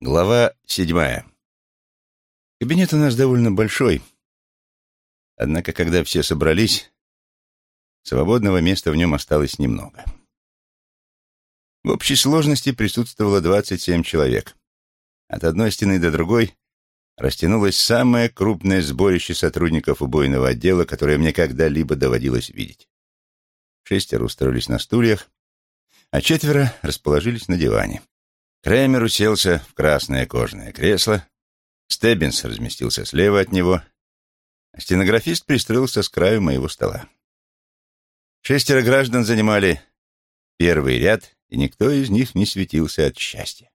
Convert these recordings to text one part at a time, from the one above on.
Глава седьмая. Кабинет у нас довольно большой. Однако, когда все собрались, свободного места в нем осталось немного. В общей сложности присутствовало 27 человек. От одной стены до другой растянулось самое крупное сборище сотрудников убойного отдела, которое мне когда-либо доводилось видеть. Шестеро устроились на стульях, а четверо расположились на диване. Крэмер уселся в красное кожаное кресло, Стеббинс разместился слева от него, а стенографист пристроился с краю моего стола. Шестеро граждан занимали первый ряд, и никто из них не светился от счастья.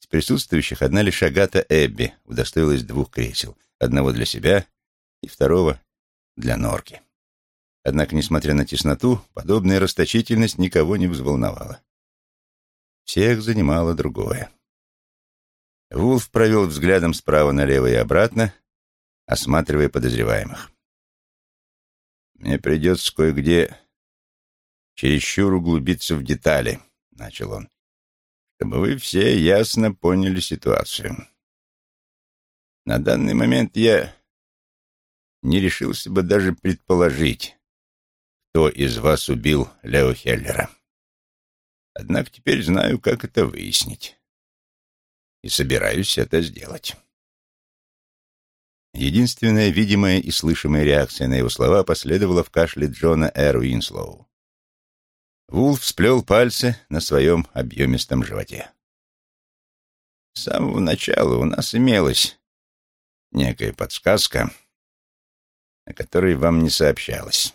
Из присутствующих одна лишь Агата Эбби удостоилась двух кресел, одного для себя и второго для норки. Однако, несмотря на тесноту, подобная расточительность никого не взволновала. Всех занимало другое. Вулф провел взглядом справа налево и обратно, осматривая подозреваемых. «Мне придется кое-где чересчур углубиться в детали», — начал он, «чтобы вы все ясно поняли ситуацию. На данный момент я не решился бы даже предположить, кто из вас убил Лео Хеллера. Однако теперь знаю, как это выяснить. И собираюсь это сделать. Единственная видимая и слышимая реакция на его слова последовала в кашле Джона Эр Уинслоу. Вулф сплел пальцы на своем объемистом животе. С самого начала у нас имелась некая подсказка, о которой вам не сообщалось.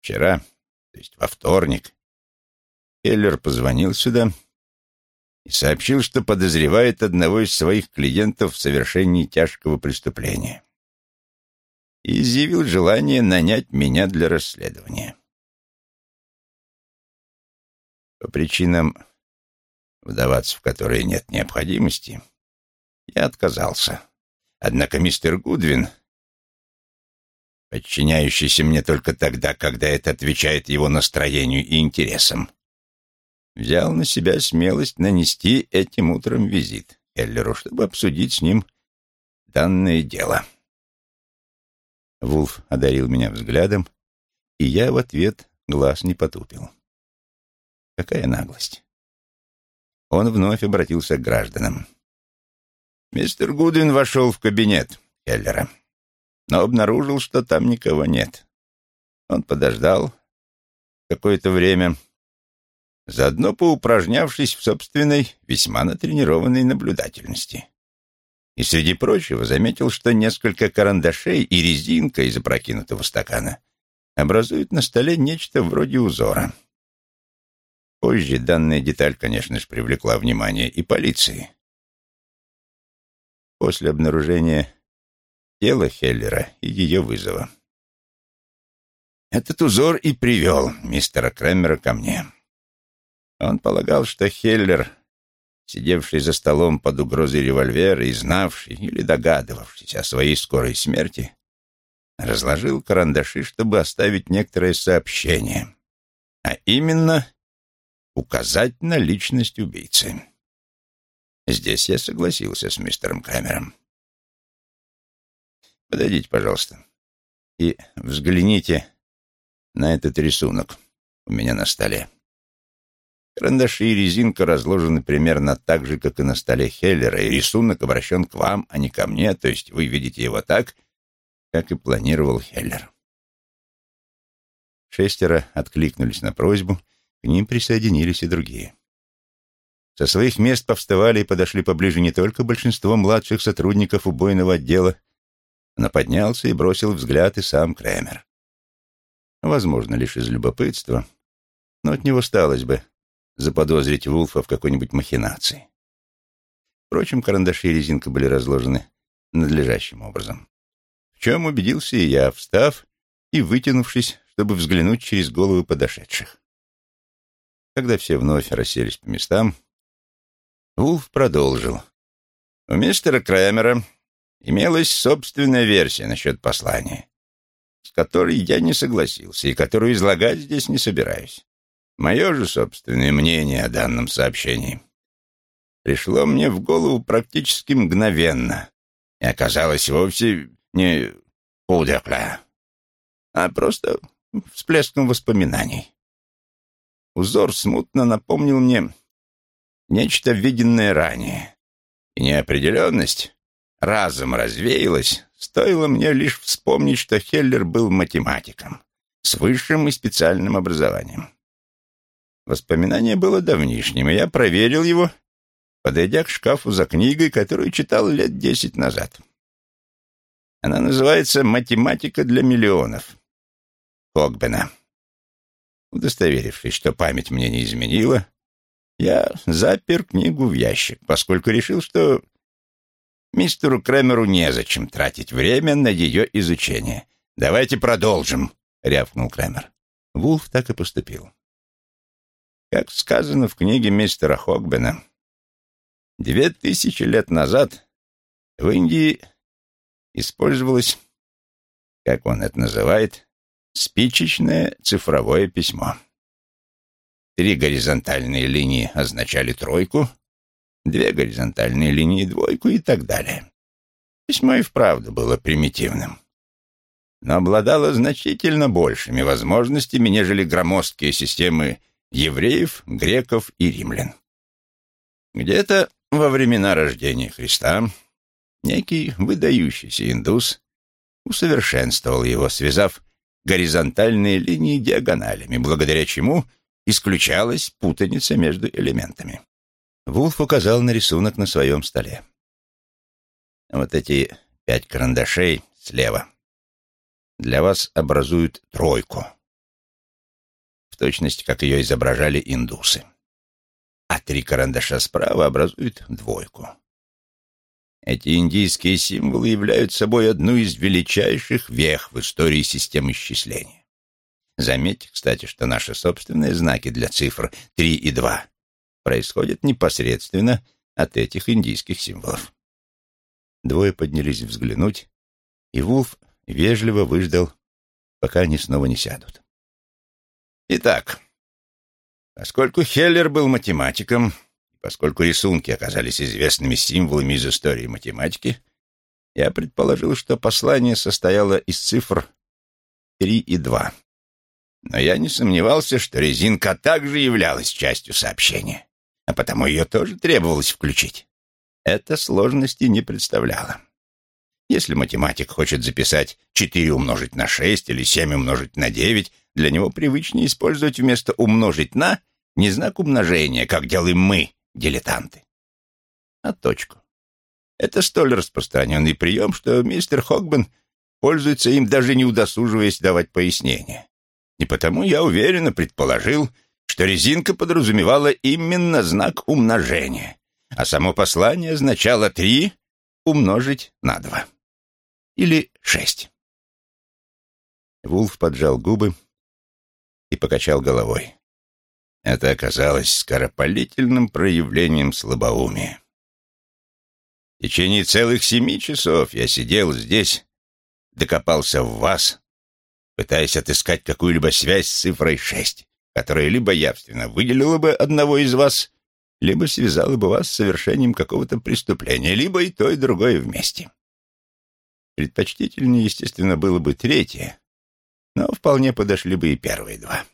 Вчера, то есть во вторник, Келлер позвонил сюда и сообщил, что подозревает одного из своих клиентов в совершении тяжкого преступления. И изъявил желание нанять меня для расследования. По причинам, вдаваться в которые нет необходимости, я отказался. Однако мистер Гудвин, подчиняющийся мне только тогда, когда это отвечает его настроению и интересам, взял на себя смелость нанести этим утром визит Эллеру, чтобы обсудить с ним данное дело. Вулф одарил меня взглядом, и я в ответ глаз не потупил. Какая наглость! Он вновь обратился к гражданам. Мистер Гудвин вошел в кабинет Келлера, но обнаружил, что там никого нет. Он подождал какое-то время, заодно поупражнявшись в собственной, весьма натренированной наблюдательности. И, среди прочего, заметил, что несколько карандашей и резинка из опрокинутого стакана образуют на столе нечто вроде узора. Позже данная деталь, конечно же, привлекла внимание и полиции. После обнаружения тела Хеллера и ее вызова. Этот узор и привел мистера Кремера ко мне. Он полагал, что Хеллер, сидевший за столом под угрозой револьвера и знавший или догадывавшийся о своей скорой смерти, разложил карандаши, чтобы оставить некоторое сообщение, а именно указать на личность убийцы. Здесь я согласился с мистером Крамером. Подойдите, пожалуйста, и взгляните на этот рисунок у меня на столе. Карандаши и резинка разложены примерно так же, как и на столе Хеллера, и рисунок обращен к вам, а не ко мне, то есть вы видите его так, как и планировал Хеллер. Шестеро откликнулись на просьбу, к ним присоединились и другие. Со своих мест повставали и подошли поближе не только большинство младших сотрудников убойного отдела, но поднялся и бросил взгляд и сам Крэмер. Возможно, лишь из любопытства, но от него сталось бы заподозрить Вулфа в какой-нибудь махинации. Впрочем, карандаши и резинка были разложены надлежащим образом. В чем убедился и я, встав и вытянувшись, чтобы взглянуть через головы подошедших. Когда все вновь расселись по местам, Вулф продолжил. У мистера Крэмера имелась собственная версия насчет послания, с которой я не согласился и которую излагать здесь не собираюсь. Мое же собственное мнение о данном сообщении пришло мне в голову практически мгновенно и оказалось вовсе не пудепля, а просто всплеском воспоминаний. Узор смутно напомнил мне нечто виденное ранее, и неопределенность разом развеялась, стоило мне лишь вспомнить, что Хеллер был математиком с высшим и специальным образованием. Воспоминание было давнишним, и я проверил его, подойдя к шкафу за книгой, которую читал лет десять назад. Она называется «Математика для миллионов» Хогбена. Удостоверившись, что память мне не изменила, я запер книгу в ящик, поскольку решил, что мистеру Кремеру незачем тратить время на ее изучение. «Давайте продолжим», — рявкнул Кремер. Вулф так и поступил. Как сказано в книге мистера Хогбена, две тысячи лет назад в Индии использовалось, как он это называет, спичечное цифровое письмо. Три горизонтальные линии означали тройку, две горизонтальные линии — двойку и так далее. Письмо и вправду было примитивным, но обладало значительно большими возможностями, нежели громоздкие системы евреев, греков и римлян. Где-то во времена рождения Христа некий выдающийся индус усовершенствовал его, связав горизонтальные линии диагоналями, благодаря чему исключалась путаница между элементами. Вулф указал на рисунок на своем столе. Вот эти пять карандашей слева для вас образуют тройку, в точности, как ее изображали индусы. А три карандаша справа образуют двойку. Эти индийские символы являются собой одну из величайших вех в истории системы счисления. Заметьте, кстати, что наши собственные знаки для цифр 3 и 2 происходят непосредственно от этих индийских символов. Двое поднялись взглянуть, и Вулф вежливо выждал, пока они снова не сядут. Итак, поскольку Хеллер был математиком, Поскольку рисунки оказались известными символами из истории математики, я предположил, что послание состояло из цифр 3 и 2. Но я не сомневался, что резинка также являлась частью сообщения, а потому ее тоже требовалось включить. Это сложности не представляло. Если математик хочет записать 4 умножить на 6 или 7 умножить на 9, для него привычнее использовать вместо «умножить на» не знак умножения, как делаем мы, дилетанты, а точку. Это столь распространенный прием, что мистер Хогбен пользуется им, даже не удосуживаясь давать пояснения. И потому я уверенно предположил, что резинка подразумевала именно знак умножения, а само послание означало три умножить на два. Или шесть. Вулф поджал губы и покачал головой. Это оказалось скоропалительным проявлением слабоумия. В течение целых семи часов я сидел здесь, докопался в вас, пытаясь отыскать какую-либо связь с цифрой шесть, которая либо явственно выделила бы одного из вас, либо связала бы вас с совершением какого-то преступления, либо и то, и другое вместе. Предпочтительнее, естественно, было бы третье, но вполне подошли бы и первые два.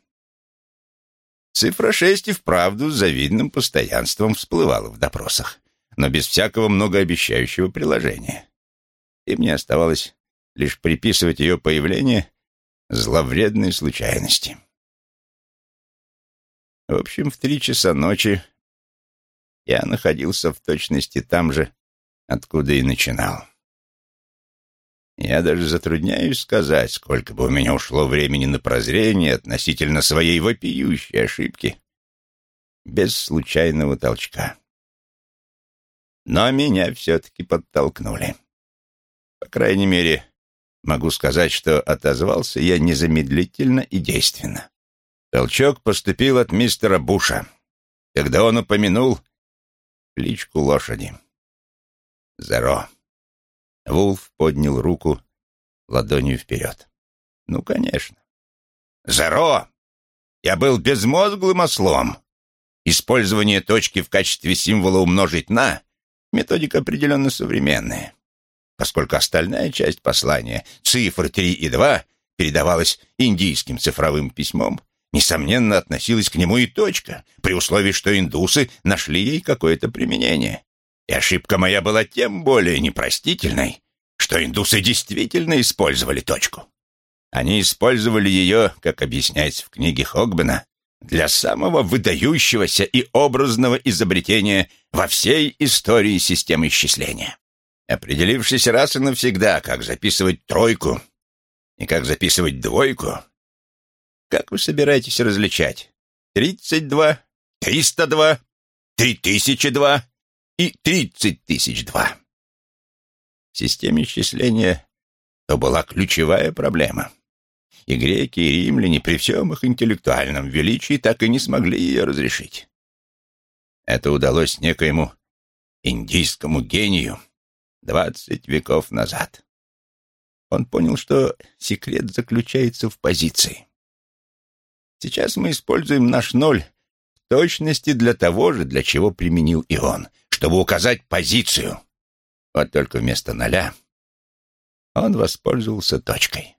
Цифра шесть и вправду с завидным постоянством всплывала в допросах, но без всякого многообещающего приложения. И мне оставалось лишь приписывать ее появление зловредной случайности. В общем, в три часа ночи я находился в точности там же, откуда и начинал. Я даже затрудняюсь сказать, сколько бы у меня ушло времени на прозрение относительно своей вопиющей ошибки без случайного толчка. Но меня все-таки подтолкнули. По крайней мере, могу сказать, что отозвался я незамедлительно и действенно. Толчок поступил от мистера Буша, когда он упомянул кличку лошади. Зеро. Вулф поднял руку ладонью вперед. «Ну, конечно. Заро! Я был безмозглым ослом. использование точки в качестве символа умножить на — методика определенно современная, поскольку остальная часть послания, цифры 3 и 2, передавалась индийским цифровым письмом, несомненно, относилась к нему и точка, при условии, что индусы нашли ей какое-то применение. И ошибка моя была тем более непростительной, что индусы действительно использовали точку. Они использовали ее, как объясняется в книге Хогбена, для самого выдающегося и образного изобретения во всей истории системы исчисления. Определившись раз и навсегда, как записывать тройку и как записывать двойку, как вы собираетесь различать? 32, 302, 3002 и 30 тысяч два. В системе исчисления то была ключевая проблема. И греки, и римляне при всем их интеллектуальном величии так и не смогли ее разрешить. Это удалось некоему индийскому гению двадцать веков назад. Он понял, что секрет заключается в позиции. Сейчас мы используем наш ноль в точности для того же, для чего применил и он, чтобы указать позицию. Вот только вместо ноля он воспользовался точкой.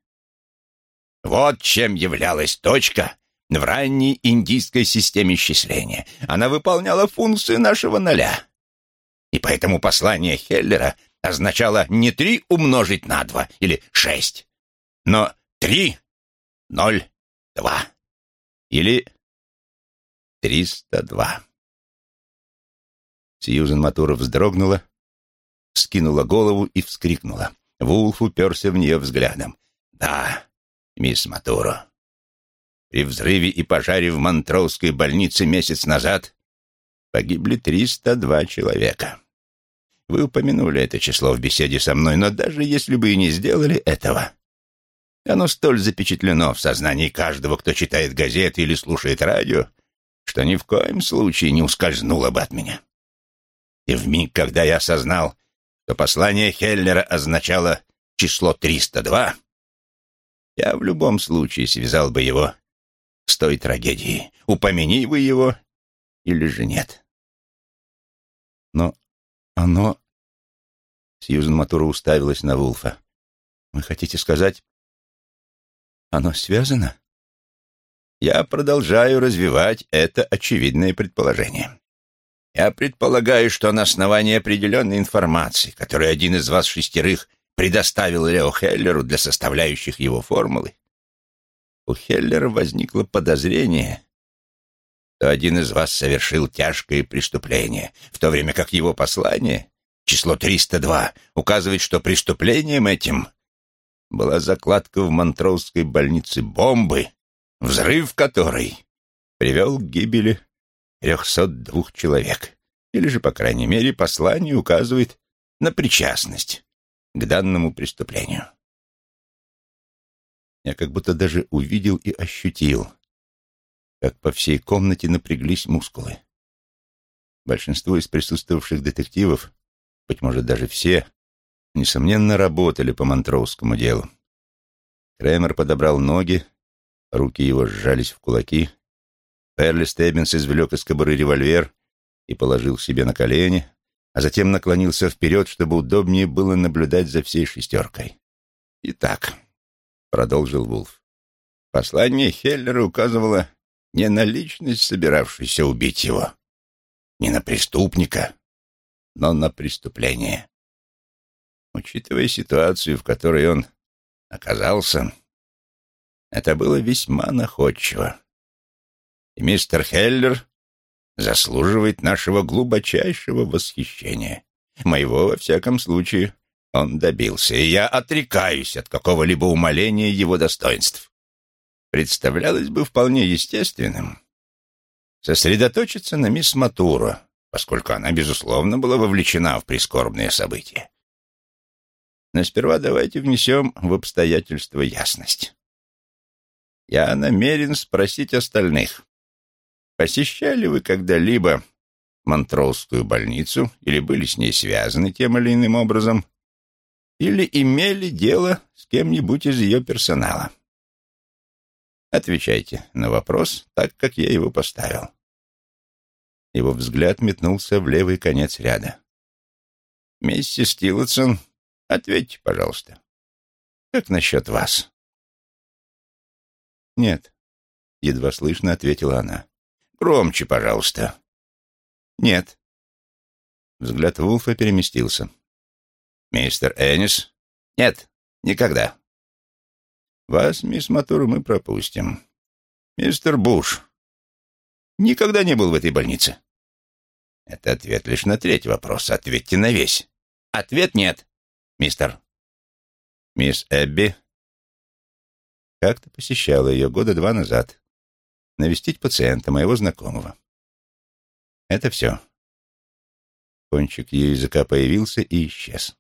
Вот чем являлась точка в ранней индийской системе исчисления. Она выполняла функцию нашего ноля. И поэтому послание Хеллера означало не три умножить на два или шесть, но три, ноль, два или триста два. Сьюзен Матуров вздрогнула, скинула голову и вскрикнула. Вулф уперся в нее взглядом. «Да, мисс Матуро. При взрыве и пожаре в Монтроуской больнице месяц назад погибли 302 человека. Вы упомянули это число в беседе со мной, но даже если бы и не сделали этого, оно столь запечатлено в сознании каждого, кто читает газеты или слушает радио, что ни в коем случае не ускользнуло бы от меня. И в миг, когда я осознал, что послание Хеллера означало число 302, я в любом случае связал бы его с той трагедией, упомяни вы его или же нет. Но оно... Сьюзен Матура уставилась на Вулфа. «Вы хотите сказать, оно связано?» Я продолжаю развивать это очевидное предположение. Я предполагаю, что на основании определенной информации, которую один из вас шестерых предоставил Лео Хеллеру для составляющих его формулы, у Хеллера возникло подозрение, что один из вас совершил тяжкое преступление, в то время как его послание, число 302, указывает, что преступлением этим была закладка в Монтроузской больнице бомбы, взрыв которой привел к гибели 302 человек. Или же, по крайней мере, послание указывает на причастность к данному преступлению. Я как будто даже увидел и ощутил, как по всей комнате напряглись мускулы. Большинство из присутствовавших детективов, быть может, даже все, несомненно, работали по Монтроускому делу. Кремер подобрал ноги, руки его сжались в кулаки, Перли Стеббинс извлек из кобуры револьвер и положил себе на колени, а затем наклонился вперед, чтобы удобнее было наблюдать за всей шестеркой. «Итак», — продолжил Вулф, — «послание Хеллера указывало не на личность, собиравшуюся убить его, не на преступника, но на преступление. Учитывая ситуацию, в которой он оказался, это было весьма находчиво. И мистер Хеллер заслуживает нашего глубочайшего восхищения. Моего, во всяком случае, он добился, и я отрекаюсь от какого-либо умаления его достоинств. Представлялось бы вполне естественным сосредоточиться на мисс Матуро, поскольку она, безусловно, была вовлечена в прискорбные события. Но сперва давайте внесем в обстоятельства ясность. Я намерен спросить остальных. Посещали вы когда-либо Монтролскую больницу или были с ней связаны тем или иным образом, или имели дело с кем-нибудь из ее персонала? Отвечайте на вопрос так, как я его поставил. Его взгляд метнулся в левый конец ряда. «Миссис Тиллотсон, ответьте, пожалуйста. Как насчет вас?» «Нет», — едва слышно ответила она. «Громче, пожалуйста». «Нет». Взгляд Вулфа переместился. «Мистер Эннис?» «Нет, никогда». «Вас, мисс Матур, мы пропустим. Мистер Буш?» «Никогда не был в этой больнице». «Это ответ лишь на третий вопрос. Ответьте на весь». «Ответ нет, мистер». «Мисс Эбби?» Как-то посещала ее года два назад. Навестить пациента, моего знакомого. Это все. Кончик ее языка появился и исчез.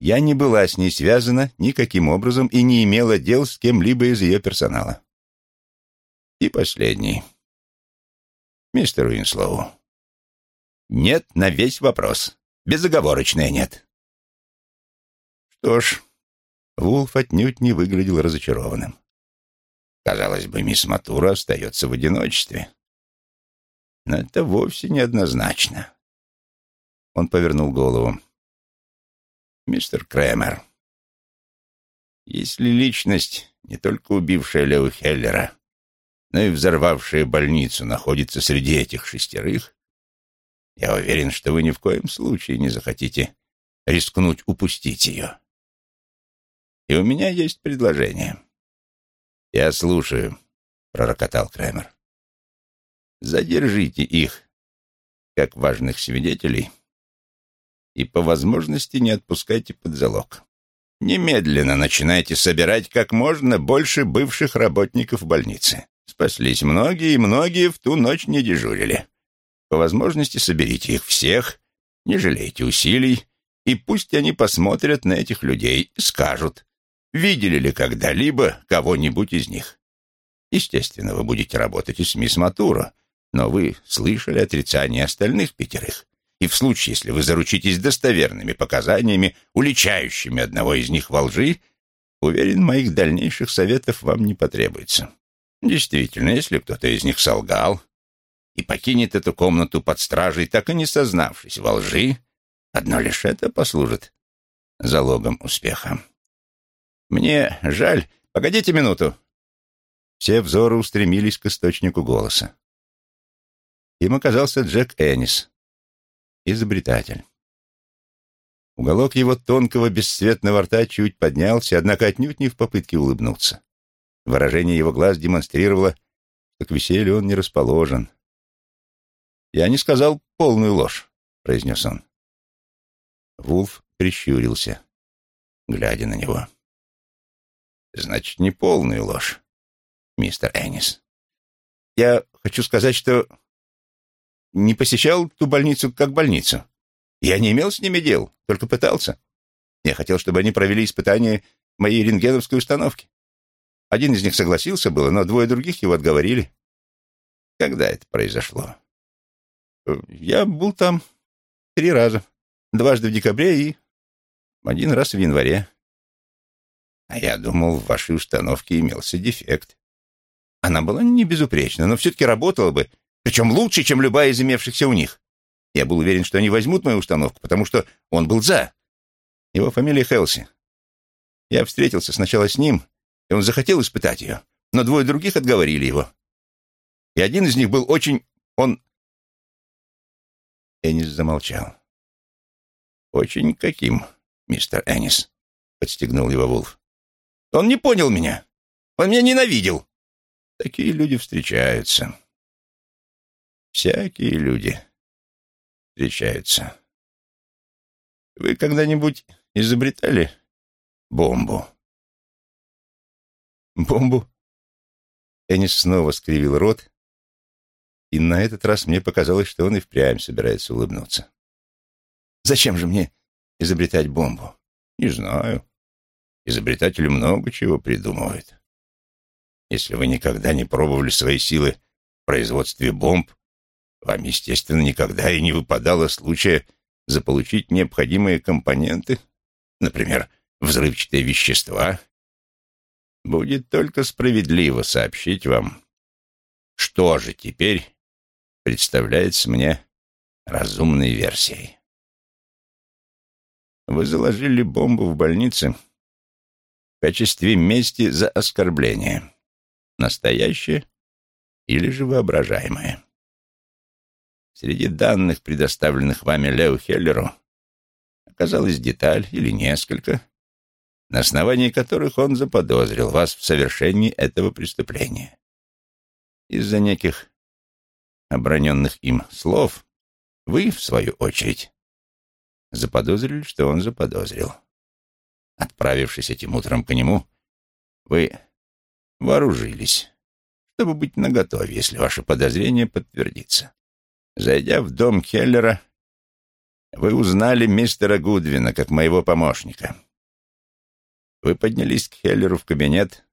Я не была с ней связана никаким образом и не имела дел с кем-либо из ее персонала. И последний. Мистер Уинслоу. Нет на ваш вопрос. Безоговорочное нет. Что ж, Вулф отнюдь не выглядел разочарованным. Казалось бы, мисс Матура остается в одиночестве. Но это вовсе не однозначно. Он повернул голову. «Мистер Крэмер, если личность, не только убившая Лео Хеллера, но и взорвавшая больницу, находится среди этих шестерых, я уверен, что вы ни в коем случае не захотите рискнуть упустить ее. И у меня есть предложение. Я слушаю, пророкотал Крэмер. Задержите их, как важных свидетелей, и по возможности не отпускайте под залог. Немедленно начинайте собирать как можно больше бывших работников больницы. Спаслись многие, и многие в ту ночь не дежурили. По возможности соберите их всех, не жалейте усилий, и пусть они посмотрят на этих людей и скажут, Видели ли когда-либо кого-нибудь из них? Естественно, вы будете работать и с мисс Матуро, но вы слышали отрицание остальных пятерых. И в случае, если вы заручитесь достоверными показаниями, уличающими одного из них во лжи, уверен, моих дальнейших советов вам не потребуется. Действительно, если кто-то из них солгал и покинет эту комнату под стражей, так и не сознавшись во лжи, одно лишь это послужит залогом успеха. Мне жаль. Погодите минуту. Все взоры устремились к источнику голоса. Им оказался Джек Эннис, изобретатель. Уголок его тонкого бесцветного рта чуть поднялся, однако отнюдь не в попытке улыбнуться. Выражение его глаз демонстрировало, что к веселью он не расположен. «Я не сказал полную ложь», — произнес он. Вулф прищурился, глядя на него. Значит, не полную ложь, мистер Эннис. Я хочу сказать, что не посещал ту больницу как больницу. Я не имел с ними дел, только пытался. Я хотел, чтобы они провели испытание моей рентгеновской установки. Один из них согласился было, но двое других его отговорили. Когда это произошло? Я был там три раза. Дважды в декабре и один раз в январе. А я думал, в вашей установке имелся дефект. Она была не безупречна, но все-таки работала бы, причем лучше, чем любая из имевшихся у них. Я был уверен, что они возьмут мою установку, потому что он был за. Его фамилия Хелси. Я встретился сначала с ним, и он захотел испытать ее, но двое других отговорили его. И один из них был очень... Он... Энис замолчал. «Очень каким, мистер Энис?» — подстегнул его Вулф. Он не понял меня. Он меня ненавидел. Такие люди встречаются. Всякие люди встречаются. Вы когда-нибудь изобретали бомбу? Бомбу? Энис снова скривил рот, и на этот раз мне показалось, что он и впрямь собирается улыбнуться. Зачем же мне изобретать бомбу? Не знаю. Изобретатели много чего придумывают. Если вы никогда не пробовали свои силы в производстве бомб, вам, естественно, никогда и не выпадало случая заполучить необходимые компоненты, например, взрывчатые вещества. Будет только справедливо сообщить вам, что же теперь представляется мне разумной версией. Вы заложили бомбу в больнице качестве мести за оскорбление. Настоящее или же воображаемое. Среди данных, предоставленных вами Лео Хеллеру, оказалась деталь или несколько, на основании которых он заподозрил вас в совершении этого преступления. Из-за неких оброненных им слов вы, в свою очередь, заподозрили, что он заподозрил. Отправившись этим утром к нему, вы вооружились, чтобы быть наготове, если ваше подозрение подтвердится. Зайдя в дом Келлера, вы узнали мистера Гудвина как моего помощника. Вы поднялись к Хеллеру в кабинет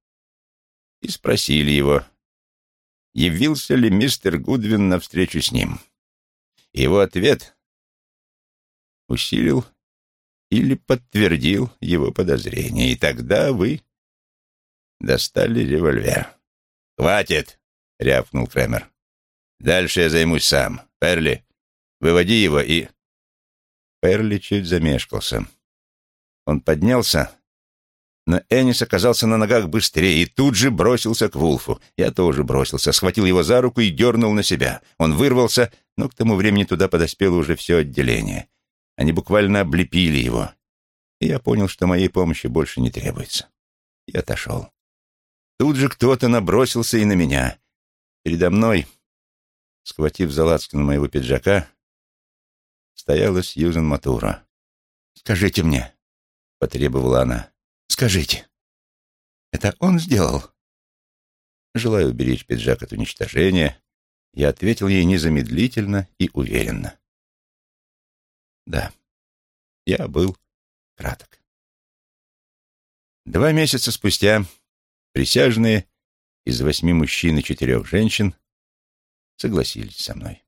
и спросили его, явился ли мистер Гудвин на встречу с ним. Его ответ усилил или подтвердил его подозрения, и тогда вы достали револьвер. «Хватит!» — рявкнул Кремер. «Дальше я займусь сам. Перли, выводи его и...» Перли чуть замешкался. Он поднялся, но Энис оказался на ногах быстрее и тут же бросился к Вулфу. Я тоже бросился, схватил его за руку и дернул на себя. Он вырвался, но к тому времени туда подоспело уже все отделение. Они буквально облепили его. И я понял, что моей помощи больше не требуется. И отошел. Тут же кто-то набросился и на меня. Передо мной, схватив за лацкан моего пиджака, стояла Сьюзен Матура. «Скажите мне», — потребовала она, — «скажите, это он сделал?» Желая уберечь пиджак от уничтожения, я ответил ей незамедлительно и уверенно. Да, я был краток. Два месяца спустя присяжные из восьми мужчин и четырех женщин согласились со мной.